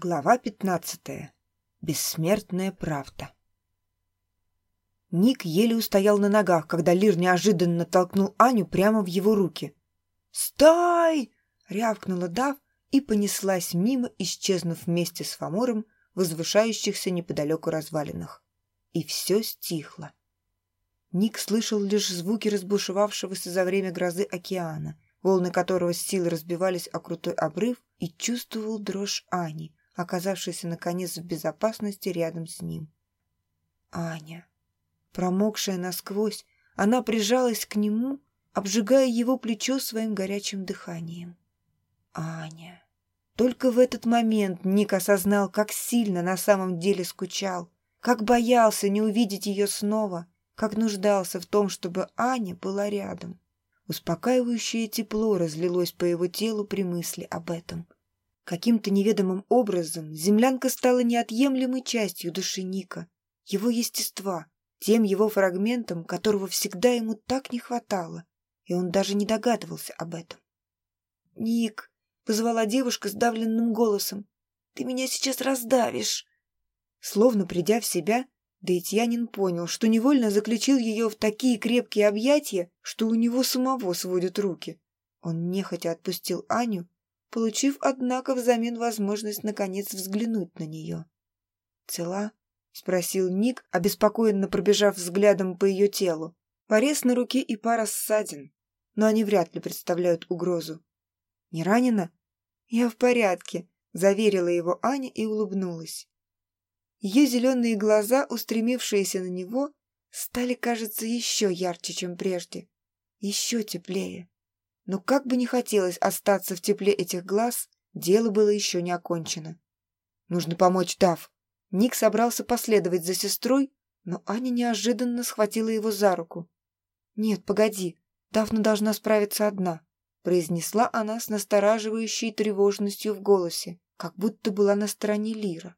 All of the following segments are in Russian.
Глава пятнадцатая. Бессмертная правда. Ник еле устоял на ногах, когда Лир неожиданно толкнул Аню прямо в его руки. «Стой!» — рявкнула Дав и понеслась мимо, исчезнув вместе с Фомором в возвышающихся неподалеку развалинах. И все стихло. Ник слышал лишь звуки разбушевавшегося за время грозы океана, волны которого с силой разбивались о крутой обрыв, и чувствовал дрожь Ани — оказавшийся, наконец, в безопасности рядом с ним. Аня. Промокшая насквозь, она прижалась к нему, обжигая его плечо своим горячим дыханием. Аня. Только в этот момент Ник осознал, как сильно на самом деле скучал, как боялся не увидеть ее снова, как нуждался в том, чтобы Аня была рядом. Успокаивающее тепло разлилось по его телу при мысли об этом — Каким-то неведомым образом землянка стала неотъемлемой частью души Ника, его естества, тем его фрагментом, которого всегда ему так не хватало, и он даже не догадывался об этом. «Ник!» — позвала девушка сдавленным голосом. «Ты меня сейчас раздавишь!» Словно придя в себя, Дейтьянин понял, что невольно заключил ее в такие крепкие объятия, что у него самого сводят руки. Он нехотя отпустил Аню получив, однако, взамен возможность наконец взглянуть на нее. «Цела?» — спросил Ник, обеспокоенно пробежав взглядом по ее телу. Порез на руке и пара ссадин, но они вряд ли представляют угрозу. «Не ранена?» «Я в порядке», — заверила его Аня и улыбнулась. Ее зеленые глаза, устремившиеся на него, стали, кажется, еще ярче, чем прежде, еще теплее. Но как бы не хотелось остаться в тепле этих глаз, дело было еще не окончено. Нужно помочь Дав. Ник собрался последовать за сестрой, но Аня неожиданно схватила его за руку. «Нет, погоди, Дафна должна справиться одна», произнесла она с настораживающей тревожностью в голосе, как будто была на стороне Лира.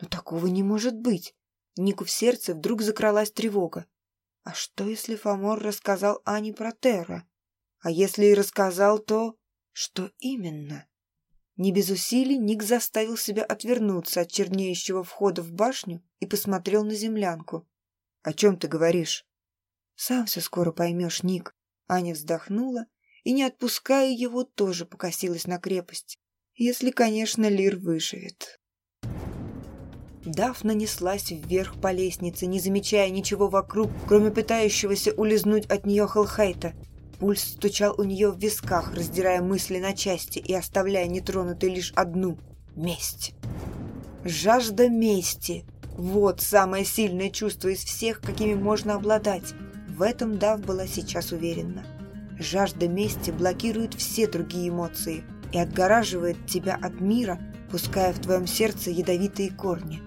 «Но такого не может быть!» Нику в сердце вдруг закралась тревога. А что, если Фомор рассказал Ане про Терра? А если и рассказал, то... Что именно? Не без усилий Ник заставил себя отвернуться от чернеющего входа в башню и посмотрел на землянку. «О чем ты говоришь?» «Сам все скоро поймешь, Ник». Аня вздохнула и, не отпуская его, тоже покосилась на крепость. Если, конечно, Лир выживет. Дафна неслась вверх по лестнице, не замечая ничего вокруг, кроме пытающегося улизнуть от нее Халхейта. Пульс стучал у нее в висках, раздирая мысли на части и оставляя нетронутой лишь одну — месть. Жажда мести — вот самое сильное чувство из всех, какими можно обладать. В этом Дав была сейчас уверена. Жажда мести блокирует все другие эмоции и отгораживает тебя от мира, пуская в твоем сердце ядовитые корни.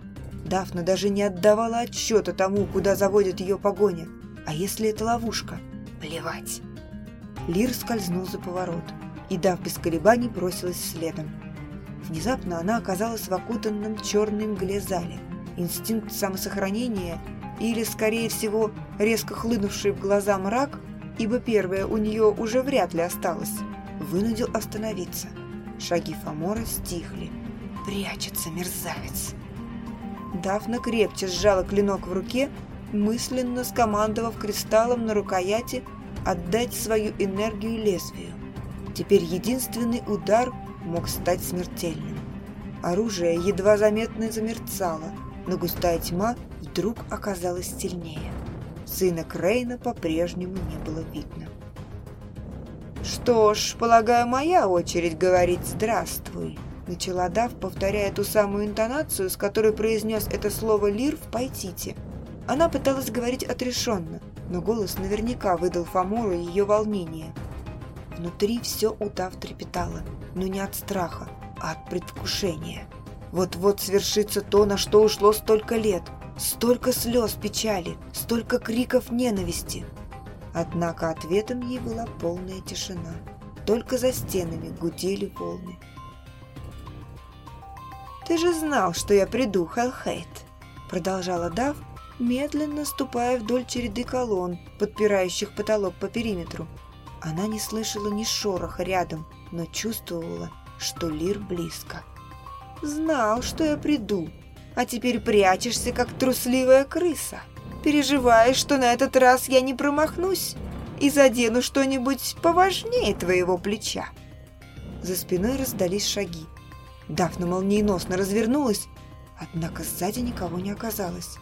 Дафна даже не отдавала отчета тому, куда заводит ее погоня. А если это ловушка? Плевать. Лир скользнул за поворот, и, дав без колебаний, бросилась следом. Внезапно она оказалась в окутанном черной мгле зале. Инстинкт самосохранения, или, скорее всего, резко хлынувший в глаза мрак, ибо первое у нее уже вряд ли осталось, вынудил остановиться. Шаги Фомора стихли. «Прячется мерзавец!» Дафна крепче сжала клинок в руке, мысленно скомандовав кристаллом на рукояти отдать свою энергию лезвию. Теперь единственный удар мог стать смертельным. Оружие едва заметно замерцало, но густая тьма вдруг оказалась сильнее. Сына Крейна по-прежнему не было видно. «Что ж, полагаю, моя очередь говорить «здравствуй», начала Дав, повторяя ту самую интонацию, с которой произнес это слово Лир в Пайтите. Она пыталась говорить отрешенно, но голос наверняка выдал Фомору ее волнение. Внутри все удав трепетало, но не от страха, а от предвкушения. Вот-вот свершится то, на что ушло столько лет, столько слез печали, столько криков ненависти. Однако ответом ей была полная тишина. Только за стенами гудели волны. «Ты же знал, что я приду, Хелхейт!» Продолжала Дав, медленно ступая вдоль череды колонн, подпирающих потолок по периметру. Она не слышала ни шороха рядом, но чувствовала, что Лир близко. Знал, что я приду, а теперь прячешься, как трусливая крыса. Переживаешь, что на этот раз я не промахнусь и задену что-нибудь поважнее твоего плеча. За спиной раздались шаги. Дафна молниеносно развернулась, однако сзади никого не оказалось.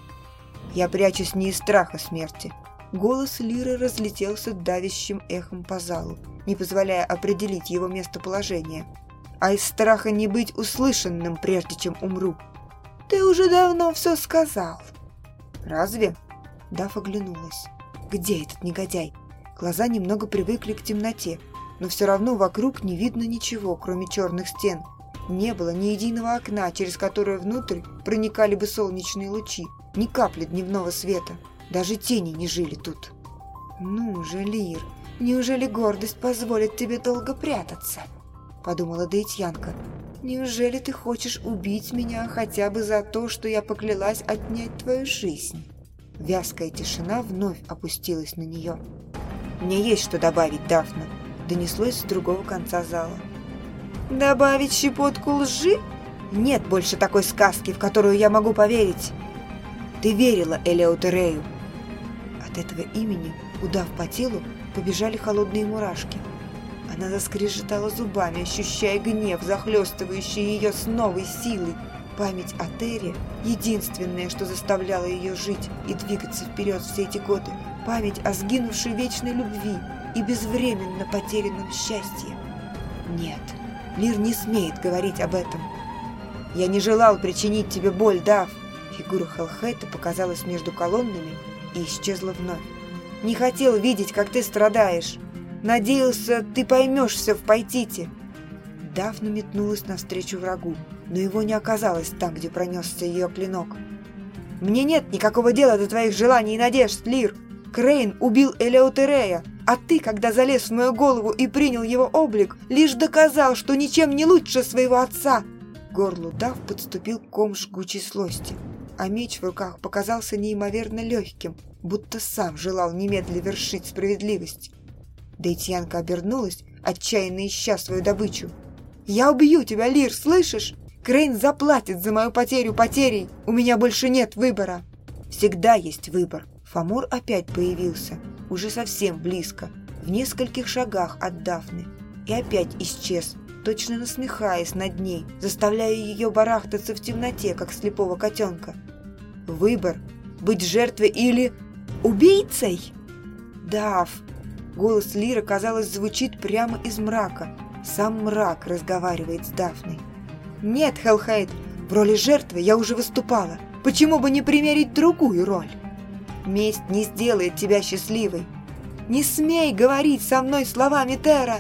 Я прячусь не из страха смерти. Голос Лиры разлетелся давящим эхом по залу, не позволяя определить его местоположение, а из страха не быть услышанным, прежде чем умру. «Ты уже давно все сказал». «Разве?» Даф оглянулась. «Где этот негодяй?» Глаза немного привыкли к темноте, но все равно вокруг не видно ничего, кроме черных стен. Не было ни единого окна, через которое внутрь проникали бы солнечные лучи, ни капли дневного света. Даже тени не жили тут. «Ну же, Лир, неужели гордость позволит тебе долго прятаться?» Подумала Дейтьянка. «Неужели ты хочешь убить меня хотя бы за то, что я поклялась отнять твою жизнь?» Вязкая тишина вновь опустилась на нее. «Мне есть что добавить, Дафна», — донеслось с другого конца зала. «Добавить щепотку лжи? Нет больше такой сказки, в которую я могу поверить. Ты верила Элеутерею». От этого имени, удав по телу, побежали холодные мурашки. Она заскрежетала зубами, ощущая гнев, захлестывающий ее с новой силой. Память о Терре – единственное, что заставляло ее жить и двигаться вперед все эти годы. Память о сгинувшей вечной любви и безвременно потерянном счастье. Нет, Лир не смеет говорить об этом. «Я не желал причинить тебе боль, Дав!» Фигура Хелхейта показалась между колоннами и исчезла вновь. «Не хотел видеть, как ты страдаешь. Надеялся, ты поймешься в Пайтите». Дафна метнулась навстречу врагу но его не оказалось там, где пронесся ее клинок. «Мне нет никакого дела до твоих желаний и надежд, Лир! Крейн убил Элеотерея, а ты, когда залез в мою голову и принял его облик, лишь доказал, что ничем не лучше своего отца!» Горлу Дав подступил ком жгучей злости, а меч в руках показался неимоверно легким, будто сам желал немедленно вершить справедливость. Дейтьянка обернулась, отчаянно ища свою добычу. «Я убью тебя, Лир, слышишь? Крейн заплатит за мою потерю потерей. У меня больше нет выбора. Всегда есть выбор. Фомор опять появился, уже совсем близко, в нескольких шагах от Дафны. И опять исчез, точно насмехаясь над ней, заставляя ее барахтаться в темноте, как слепого котенка. Выбор – быть жертвой или убийцей? Даф. Голос Лира, казалось, звучит прямо из мрака. Сам мрак разговаривает с Дафной. «Нет, Хелхейд, в роли жертвы я уже выступала. Почему бы не примерить другую роль? Месть не сделает тебя счастливой. Не смей говорить со мной словами Тера!»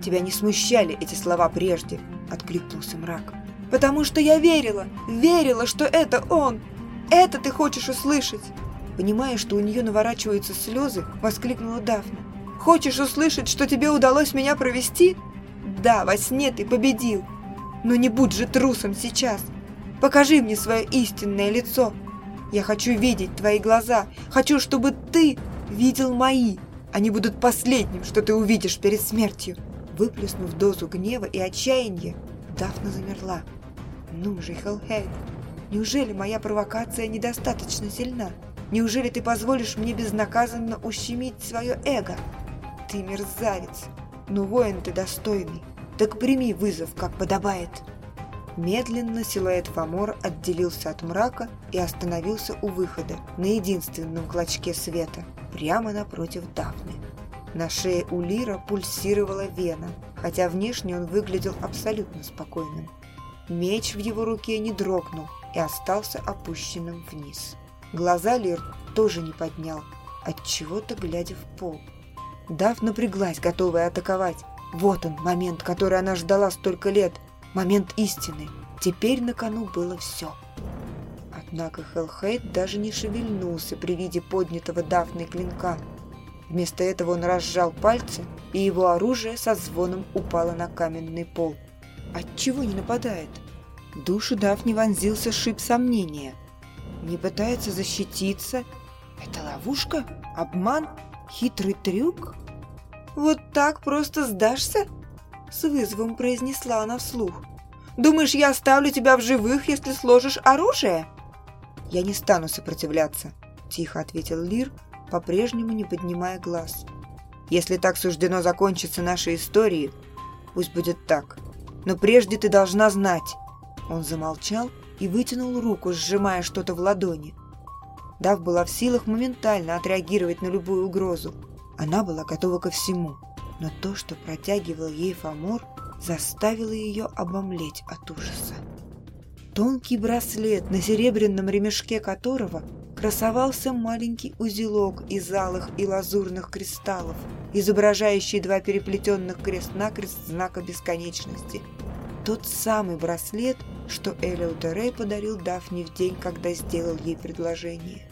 «Тебя не смущали эти слова прежде», — откликнулся мрак. «Потому что я верила, верила, что это он! Это ты хочешь услышать!» Понимая, что у нее наворачиваются слезы, воскликнула Дафна. «Хочешь услышать, что тебе удалось меня провести? Да, во сне ты победил, но не будь же трусом сейчас. Покажи мне свое истинное лицо. Я хочу видеть твои глаза. Хочу, чтобы ты видел мои. Они будут последним, что ты увидишь перед смертью. Выплеснув дозу гнева и отчаяния, Дафна замерла. Ну же, Хелхейд, неужели моя провокация недостаточно сильна? Неужели ты позволишь мне безнаказанно ущемить свое эго? Ты мерзавец, но воин ты достойный. Так прими вызов, как подобает. Медленно силуэт Фомора отделился от мрака и остановился у выхода, на единственном клочке света, прямо напротив Дафны. На шее у Лира пульсировала вена, хотя внешне он выглядел абсолютно спокойным. Меч в его руке не дрогнул и остался опущенным вниз. Глаза Лир тоже не поднял, от чего то глядя в пол. Дав напряглась, готовая атаковать, вот он, момент, который она ждала столько лет. Момент истины. Теперь на кону было все. Однако Хелхейт даже не шевельнулся при виде поднятого Дафной клинка. Вместо этого он разжал пальцы, и его оружие со звоном упало на каменный пол. Отчего не нападает? Душу Дафни вонзился шип сомнения. Не пытается защититься? Это ловушка? Обман? Хитрый трюк? «Вот так просто сдашься?» С вызовом произнесла она вслух. Думаешь, я оставлю тебя в живых, если сложишь оружие?» «Я не стану сопротивляться», – тихо ответил Лир, по-прежнему не поднимая глаз. «Если так суждено закончиться нашей историей, пусть будет так. Но прежде ты должна знать». Он замолчал и вытянул руку, сжимая что-то в ладони. Дав была в силах моментально отреагировать на любую угрозу. Она была готова ко всему, но то, что протягивал ей Фомор, заставило ее обомлеть от ужаса. Тонкий браслет, на серебряном ремешке которого красовался маленький узелок из алых и лазурных кристаллов, изображающий два переплетенных крест-накрест знака бесконечности. Тот самый браслет, что Элеутерей подарил Дафне в день, когда сделал ей предложение.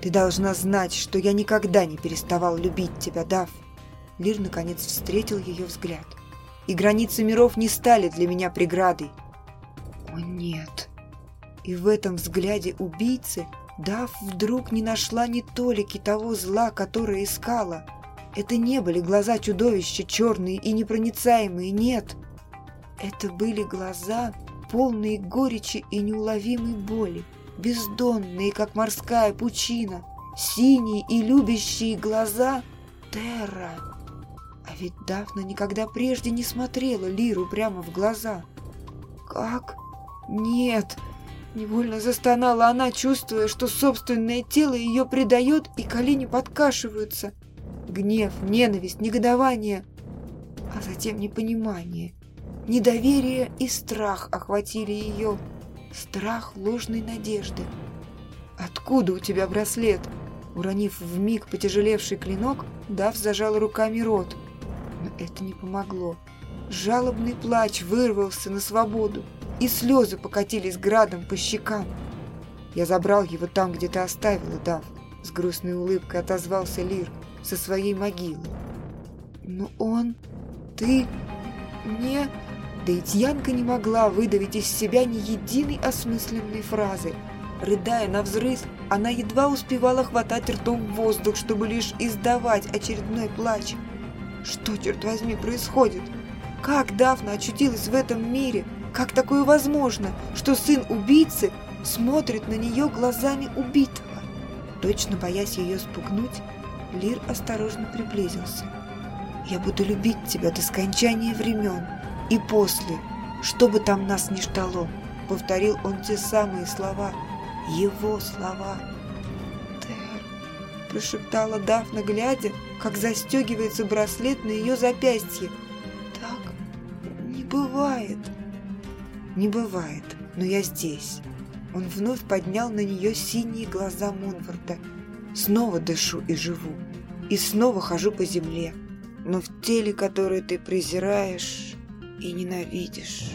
«Ты должна знать, что я никогда не переставал любить тебя, Даф!» Лир, наконец, встретил ее взгляд. «И границы миров не стали для меня преградой. О нет! И в этом взгляде убийцы Дав вдруг не нашла ни толики того зла, которое искала. Это не были глаза чудовища, черные и непроницаемые, нет. Это были глаза, полные горечи и неуловимой боли, бездонные, как морская пучина, синие и любящие глаза Терра. Ведь Дафна никогда прежде не смотрела Лиру прямо в глаза. «Как?» «Нет!» Невольно застонала она, чувствуя, что собственное тело ее предает, и колени подкашиваются. Гнев, ненависть, негодование, а затем непонимание. Недоверие и страх охватили ее. Страх ложной надежды. «Откуда у тебя браслет?» Уронив в миг потяжелевший клинок, Дав зажал руками рот. Но это не помогло. Жалобный плач вырвался на свободу и слезы покатились градом по щекам. Я забрал его там, где ты оставила, Дав. С грустной улыбкой отозвался Лир со своей могилы. Но он... Ты... Не... Да и Тьянка не могла выдавить из себя ни единой осмысленной фразы. Рыдая на взрыв, она едва успевала хватать ртом воздух, чтобы лишь издавать очередной плач. Что, черт возьми, происходит? Как Дафна очутилась в этом мире? Как такое возможно, что сын убийцы смотрит на нее глазами убитого? Точно боясь ее спугнуть, Лир осторожно приблизился. «Я буду любить тебя до скончания времен и после, что бы там нас ни ждало», — повторил он те самые слова, его слова. Прошептала Дафна, глядя, как застегивается браслет на ее запястье. «Так не бывает». «Не бывает, но я здесь». Он вновь поднял на нее синие глаза Монварда. «Снова дышу и живу, и снова хожу по земле, но в теле, которое ты презираешь и ненавидишь».